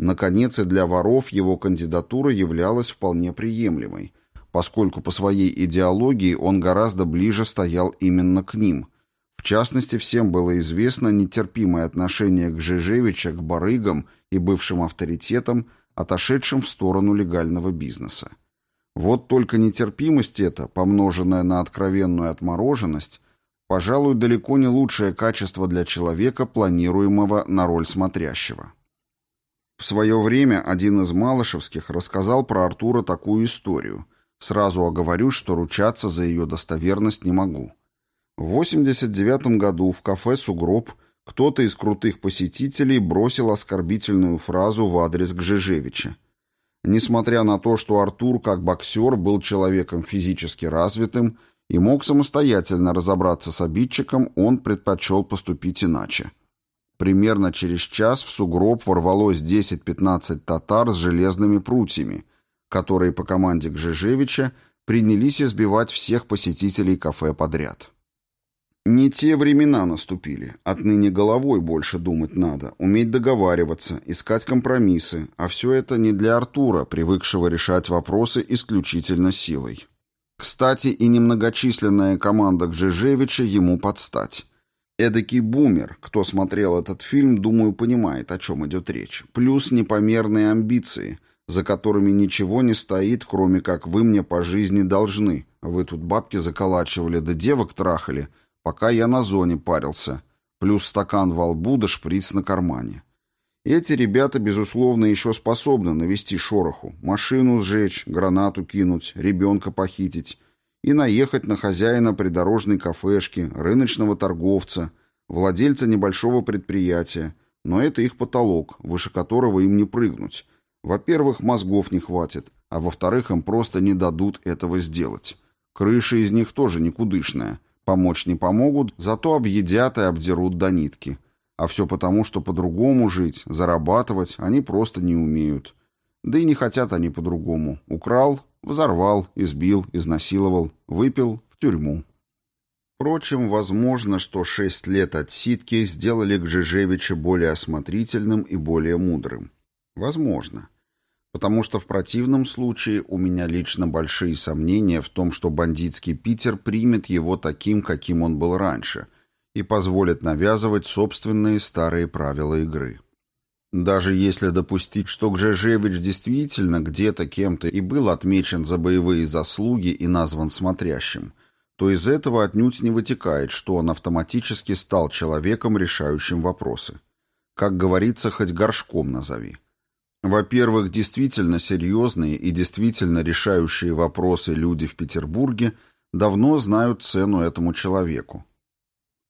Наконец, и для воров его кандидатура являлась вполне приемлемой, поскольку по своей идеологии он гораздо ближе стоял именно к ним. В частности, всем было известно нетерпимое отношение к Жижевича, к барыгам и бывшим авторитетам, отошедшим в сторону легального бизнеса. Вот только нетерпимость эта, помноженная на откровенную отмороженность, пожалуй, далеко не лучшее качество для человека, планируемого на роль смотрящего. В свое время один из Малышевских рассказал про Артура такую историю. Сразу оговорюсь, что ручаться за ее достоверность не могу. В 89 году в кафе «Сугроб» кто-то из крутых посетителей бросил оскорбительную фразу в адрес Гжижевича. Несмотря на то, что Артур, как боксер, был человеком физически развитым и мог самостоятельно разобраться с обидчиком, он предпочел поступить иначе. Примерно через час в сугроб ворвалось 10-15 татар с железными прутьями, которые по команде Гжижевича принялись избивать всех посетителей кафе подряд. Не те времена наступили. Отныне головой больше думать надо, уметь договариваться, искать компромиссы, а все это не для Артура, привыкшего решать вопросы исключительно силой. Кстати, и немногочисленная команда Гжижевича ему подстать. Эдакий бумер, кто смотрел этот фильм, думаю, понимает, о чем идет речь. Плюс непомерные амбиции, за которыми ничего не стоит, кроме как вы мне по жизни должны. Вы тут бабки заколачивали, да девок трахали – пока я на зоне парился, плюс стакан во лбу да шприц на кармане. Эти ребята, безусловно, еще способны навести шороху, машину сжечь, гранату кинуть, ребенка похитить и наехать на хозяина придорожной кафешки, рыночного торговца, владельца небольшого предприятия, но это их потолок, выше которого им не прыгнуть. Во-первых, мозгов не хватит, а во-вторых, им просто не дадут этого сделать. Крыша из них тоже никудышная, Помочь не помогут, зато объедят и обдерут до нитки. А все потому, что по-другому жить, зарабатывать они просто не умеют. Да и не хотят они по-другому. Украл, взорвал, избил, изнасиловал, выпил в тюрьму. Впрочем, возможно, что шесть лет отсидки сделали Гжижевича более осмотрительным и более мудрым. Возможно потому что в противном случае у меня лично большие сомнения в том, что бандитский Питер примет его таким, каким он был раньше, и позволит навязывать собственные старые правила игры. Даже если допустить, что Гжежевич действительно где-то кем-то и был отмечен за боевые заслуги и назван смотрящим, то из этого отнюдь не вытекает, что он автоматически стал человеком, решающим вопросы. Как говорится, хоть горшком назови. Во-первых, действительно серьезные и действительно решающие вопросы люди в Петербурге давно знают цену этому человеку.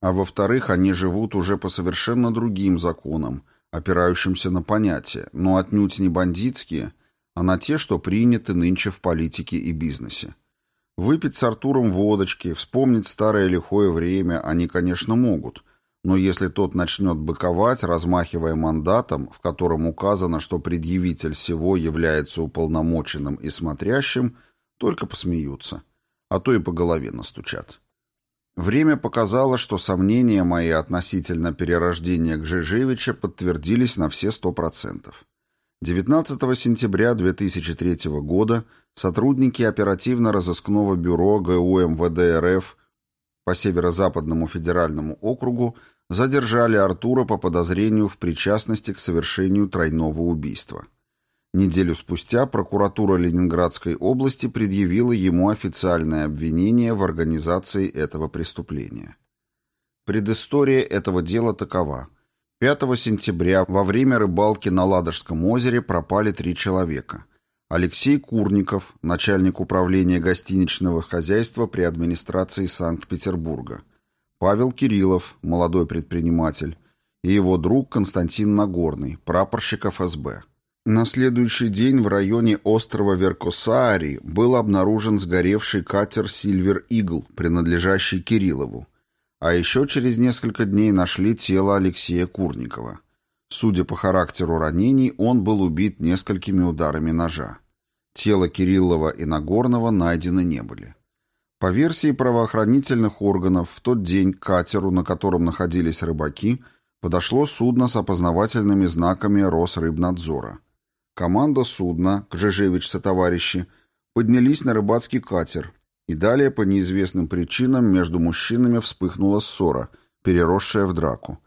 А во-вторых, они живут уже по совершенно другим законам, опирающимся на понятия, но отнюдь не бандитские, а на те, что приняты нынче в политике и бизнесе. Выпить с Артуром водочки, вспомнить старое лихое время они, конечно, могут – но если тот начнет быковать, размахивая мандатом, в котором указано, что предъявитель всего является уполномоченным и смотрящим, только посмеются, а то и по голове настучат. Время показало, что сомнения мои относительно перерождения Гжижевича подтвердились на все сто процентов. 19 сентября 2003 года сотрудники оперативно-розыскного бюро ГУ МВД РФ по Северо-Западному федеральному округу задержали Артура по подозрению в причастности к совершению тройного убийства. Неделю спустя прокуратура Ленинградской области предъявила ему официальное обвинение в организации этого преступления. Предыстория этого дела такова. 5 сентября во время рыбалки на Ладожском озере пропали три человека. Алексей Курников, начальник управления гостиничного хозяйства при администрации Санкт-Петербурга, Павел Кириллов, молодой предприниматель, и его друг Константин Нагорный, прапорщик ФСБ. На следующий день в районе острова Веркосаари был обнаружен сгоревший катер «Сильвер Игл», принадлежащий Кириллову. А еще через несколько дней нашли тело Алексея Курникова. Судя по характеру ранений, он был убит несколькими ударами ножа. Тела Кириллова и Нагорного найдены не были. По версии правоохранительных органов, в тот день к катеру, на котором находились рыбаки, подошло судно с опознавательными знаками Росрыбнадзора. Команда судна, Кжежевич со товарищи, поднялись на рыбацкий катер, и далее по неизвестным причинам между мужчинами вспыхнула ссора, переросшая в драку.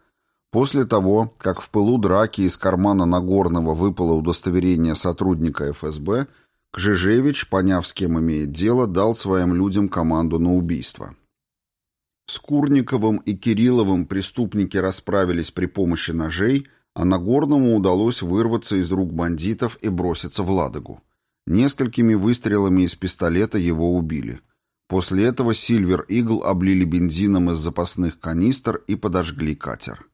После того, как в пылу драки из кармана Нагорного выпало удостоверение сотрудника ФСБ, Кжижевич, поняв, с кем имеет дело, дал своим людям команду на убийство. С Курниковым и Кирилловым преступники расправились при помощи ножей, а Нагорному удалось вырваться из рук бандитов и броситься в Ладогу. Несколькими выстрелами из пистолета его убили. После этого Сильвер Игл облили бензином из запасных канистр и подожгли катер.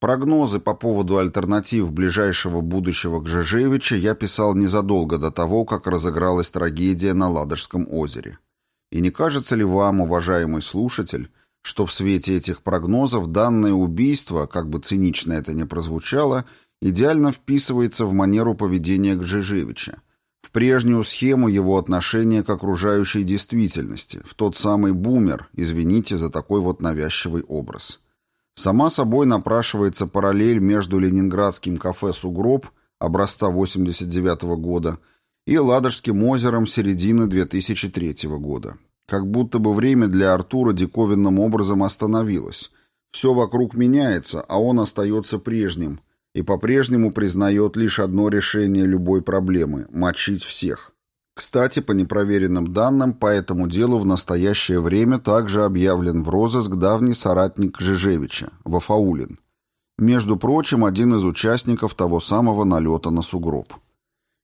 Прогнозы по поводу альтернатив ближайшего будущего Гжежевича я писал незадолго до того, как разыгралась трагедия на Ладожском озере. И не кажется ли вам, уважаемый слушатель, что в свете этих прогнозов данное убийство, как бы цинично это ни прозвучало, идеально вписывается в манеру поведения Гжежевича, в прежнюю схему его отношения к окружающей действительности, в тот самый бумер, извините за такой вот навязчивый образ. Сама собой напрашивается параллель между ленинградским кафе «Сугроб» образца 89 года и Ладожским озером середины 2003 года. Как будто бы время для Артура диковинным образом остановилось. Все вокруг меняется, а он остается прежним и по-прежнему признает лишь одно решение любой проблемы – мочить всех. Кстати, по непроверенным данным, по этому делу в настоящее время также объявлен в розыск давний соратник Жижевича, Вафаулин. Между прочим, один из участников того самого налета на сугроб.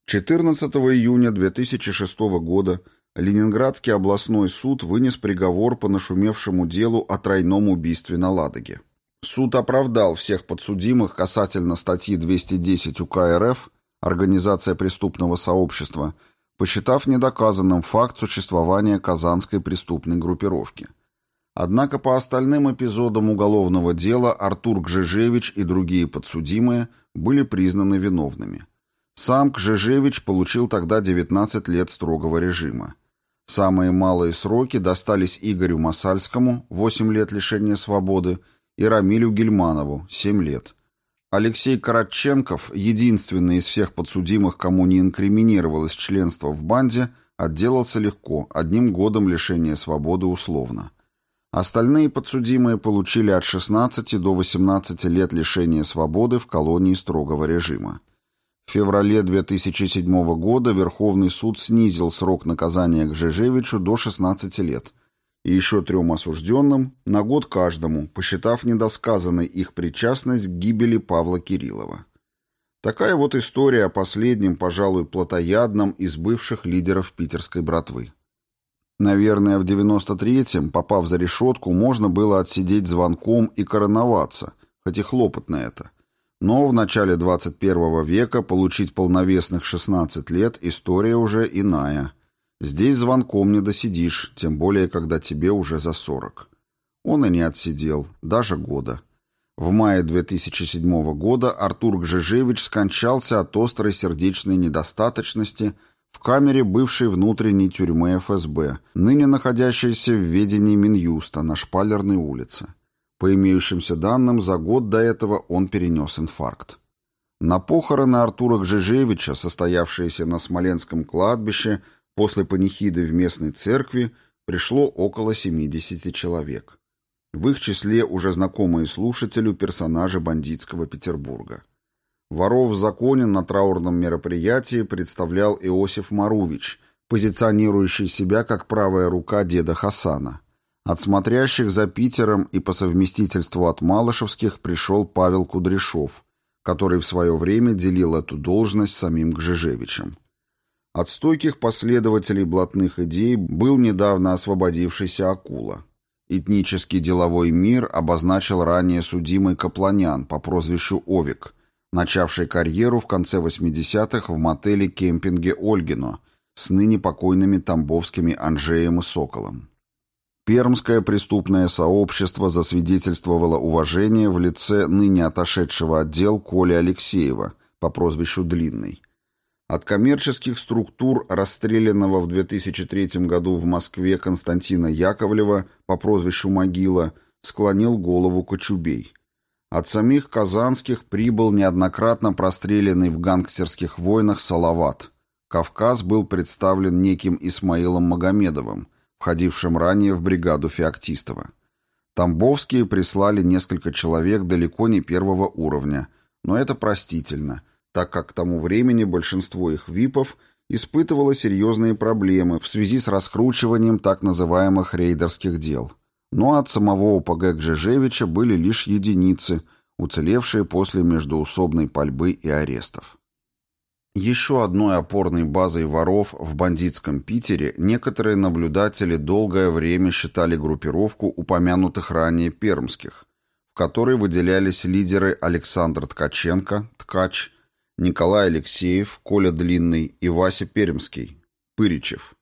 14 июня 2006 года Ленинградский областной суд вынес приговор по нашумевшему делу о тройном убийстве на Ладоге. Суд оправдал всех подсудимых касательно статьи 210 УК РФ «Организация преступного сообщества», посчитав недоказанным факт существования казанской преступной группировки. Однако по остальным эпизодам уголовного дела Артур Гжежевич и другие подсудимые были признаны виновными. Сам Гжежевич получил тогда 19 лет строгого режима. Самые малые сроки достались Игорю Масальскому, 8 лет лишения свободы, и Рамилю Гельманову, 7 лет. Алексей Караченков, единственный из всех подсудимых, кому не инкриминировалось членство в банде, отделался легко, одним годом лишения свободы условно. Остальные подсудимые получили от 16 до 18 лет лишения свободы в колонии строгого режима. В феврале 2007 года Верховный суд снизил срок наказания к Жижевичу до 16 лет, и еще трем осужденным на год каждому, посчитав недосказанной их причастность к гибели Павла Кириллова. Такая вот история о последнем, пожалуй, плотоядном из бывших лидеров питерской братвы. Наверное, в 93-м, попав за решетку, можно было отсидеть звонком и короноваться, хоть и хлопотно это. Но в начале 21 века получить полновесных 16 лет – история уже иная – Здесь звонком не досидишь, тем более, когда тебе уже за сорок. Он и не отсидел, даже года. В мае 2007 года Артур Гжижевич скончался от острой сердечной недостаточности в камере бывшей внутренней тюрьмы ФСБ, ныне находящейся в ведении Минюста на Шпалерной улице. По имеющимся данным, за год до этого он перенес инфаркт. На похороны Артура Гжижевича, состоявшиеся на Смоленском кладбище, После панихиды в местной церкви пришло около 70 человек. В их числе уже знакомые слушателю персонажи бандитского Петербурга. Воров в законе на траурном мероприятии представлял Иосиф Марувич, позиционирующий себя как правая рука деда Хасана. От смотрящих за Питером и по совместительству от Малышевских пришел Павел Кудряшов, который в свое время делил эту должность самим Гжижевичем. От стойких последователей блатных идей был недавно освободившийся Акула. Этнический деловой мир обозначил ранее судимый Капланян по прозвищу Овик, начавший карьеру в конце 80-х в мотеле-кемпинге Ольгино с ныне покойными тамбовскими Анжеем и Соколом. Пермское преступное сообщество засвидетельствовало уважение в лице ныне отошедшего отдел Коли Алексеева по прозвищу Длинный. От коммерческих структур расстрелянного в 2003 году в Москве Константина Яковлева по прозвищу Могила склонил голову Кочубей. От самих казанских прибыл неоднократно простреленный в гангстерских войнах Салават. Кавказ был представлен неким Исмаилом Магомедовым, входившим ранее в бригаду Феоктистова. Тамбовские прислали несколько человек далеко не первого уровня, но это простительно, так как к тому времени большинство их ВИПов испытывало серьезные проблемы в связи с раскручиванием так называемых рейдерских дел. Но от самого ОПГ Гжежевича были лишь единицы, уцелевшие после междоусобной пальбы и арестов. Еще одной опорной базой воров в бандитском Питере некоторые наблюдатели долгое время считали группировку упомянутых ранее пермских, в которой выделялись лидеры Александр Ткаченко, Ткач, Николай Алексеев, Коля Длинный и Вася Пермский, Пыричев.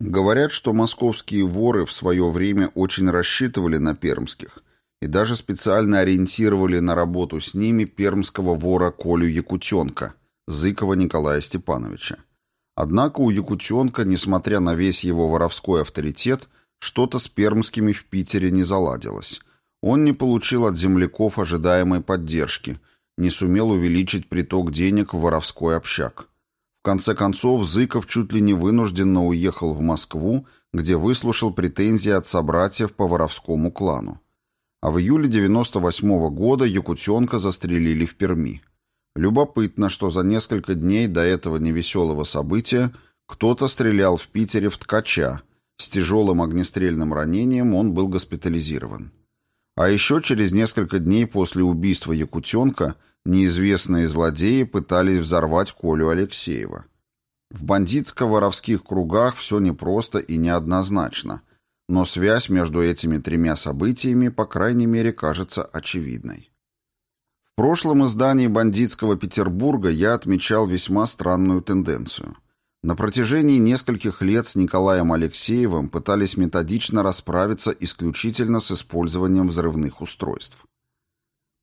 Говорят, что московские воры в свое время очень рассчитывали на пермских и даже специально ориентировали на работу с ними пермского вора Колю Якутенка – Зыкова Николая Степановича. Однако у Якутенка, несмотря на весь его воровской авторитет, что-то с пермскими в Питере не заладилось. Он не получил от земляков ожидаемой поддержки, не сумел увеличить приток денег в воровской общак. В конце концов, Зыков чуть ли не вынужденно уехал в Москву, где выслушал претензии от собратьев по воровскому клану. А в июле 98 -го года Якутенка застрелили в Перми. Любопытно, что за несколько дней до этого невеселого события кто-то стрелял в Питере в ткача. С тяжелым огнестрельным ранением он был госпитализирован. А еще через несколько дней после убийства Якутенка неизвестные злодеи пытались взорвать Колю Алексеева. В бандитско-воровских кругах все непросто и неоднозначно, но связь между этими тремя событиями, по крайней мере, кажется очевидной. В прошлом издании «Бандитского Петербурга» я отмечал весьма странную тенденцию. На протяжении нескольких лет с Николаем Алексеевым пытались методично расправиться исключительно с использованием взрывных устройств.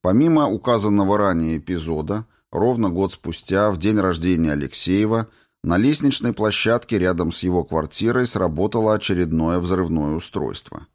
Помимо указанного ранее эпизода, ровно год спустя, в день рождения Алексеева, на лестничной площадке рядом с его квартирой сработало очередное взрывное устройство.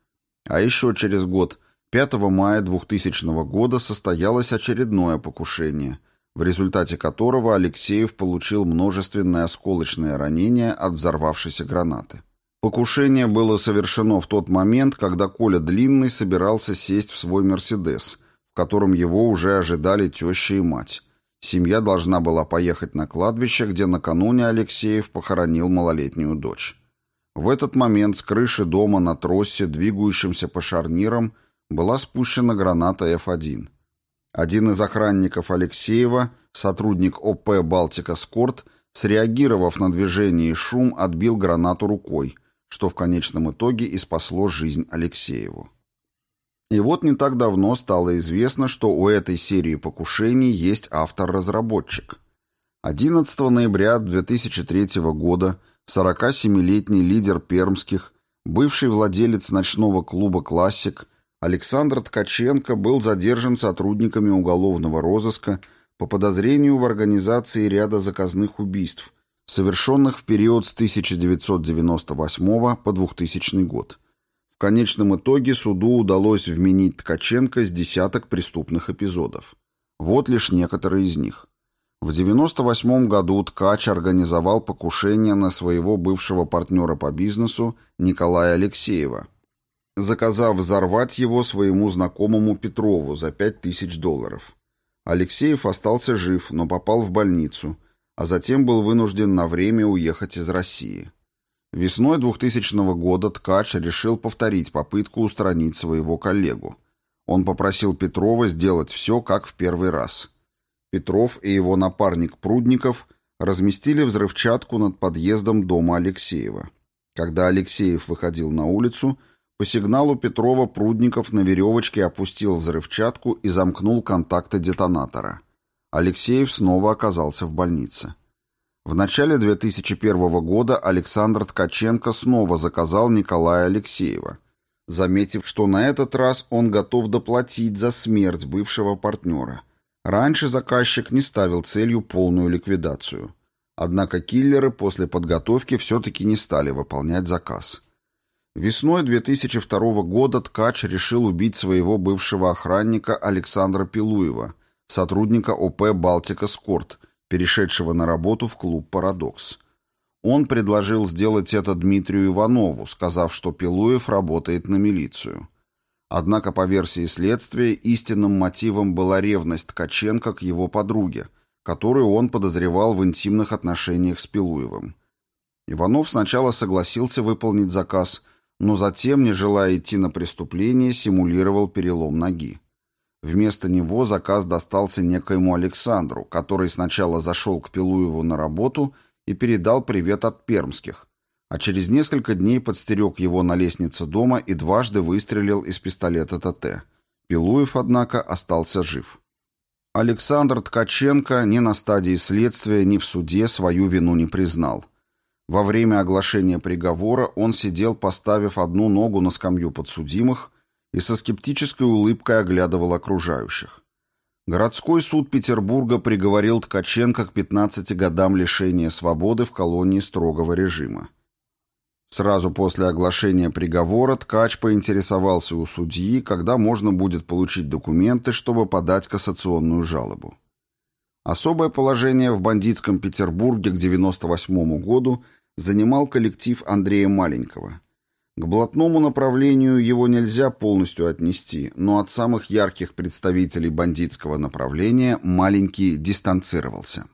А еще через год 5 мая 2000 года состоялось очередное покушение, в результате которого Алексеев получил множественные осколочные ранения от взорвавшейся гранаты. Покушение было совершено в тот момент, когда Коля Длинный собирался сесть в свой «Мерседес», в котором его уже ожидали теща и мать. Семья должна была поехать на кладбище, где накануне Алексеев похоронил малолетнюю дочь. В этот момент с крыши дома на тросе, двигающемся по шарнирам, была спущена граната F1. Один из охранников Алексеева, сотрудник ОП «Балтика Скорт», среагировав на движение и шум, отбил гранату рукой, что в конечном итоге и спасло жизнь Алексееву. И вот не так давно стало известно, что у этой серии покушений есть автор-разработчик. 11 ноября 2003 года 47-летний лидер пермских, бывший владелец ночного клуба «Классик», Александр Ткаченко был задержан сотрудниками уголовного розыска по подозрению в организации ряда заказных убийств, совершенных в период с 1998 по 2000 год. В конечном итоге суду удалось вменить Ткаченко с десяток преступных эпизодов. Вот лишь некоторые из них. В 1998 году Ткач организовал покушение на своего бывшего партнера по бизнесу Николая Алексеева – заказав взорвать его своему знакомому Петрову за 5000 долларов. Алексеев остался жив, но попал в больницу, а затем был вынужден на время уехать из России. Весной 2000 года Ткач решил повторить попытку устранить своего коллегу. Он попросил Петрова сделать все, как в первый раз. Петров и его напарник Прудников разместили взрывчатку над подъездом дома Алексеева. Когда Алексеев выходил на улицу – по сигналу Петрова Прудников на веревочке опустил взрывчатку и замкнул контакты детонатора. Алексеев снова оказался в больнице. В начале 2001 года Александр Ткаченко снова заказал Николая Алексеева, заметив, что на этот раз он готов доплатить за смерть бывшего партнера. Раньше заказчик не ставил целью полную ликвидацию. Однако киллеры после подготовки все-таки не стали выполнять заказ. Весной 2002 года Ткач решил убить своего бывшего охранника Александра Пилуева, сотрудника ОП «Балтика Скорт», перешедшего на работу в клуб «Парадокс». Он предложил сделать это Дмитрию Иванову, сказав, что Пилуев работает на милицию. Однако, по версии следствия, истинным мотивом была ревность Ткаченко к его подруге, которую он подозревал в интимных отношениях с Пилуевым. Иванов сначала согласился выполнить заказ – но затем, не желая идти на преступление, симулировал перелом ноги. Вместо него заказ достался некоему Александру, который сначала зашел к Пилуеву на работу и передал привет от пермских, а через несколько дней подстерег его на лестнице дома и дважды выстрелил из пистолета ТТ. Пилуев, однако, остался жив. Александр Ткаченко ни на стадии следствия, ни в суде свою вину не признал. Во время оглашения приговора он сидел, поставив одну ногу на скамью подсудимых и со скептической улыбкой оглядывал окружающих. Городской суд Петербурга приговорил Ткаченко к 15 годам лишения свободы в колонии строгого режима. Сразу после оглашения приговора Ткач поинтересовался у судьи, когда можно будет получить документы, чтобы подать кассационную жалобу. Особое положение в бандитском Петербурге к 98 году занимал коллектив Андрея Маленького. К блатному направлению его нельзя полностью отнести, но от самых ярких представителей бандитского направления Маленький дистанцировался.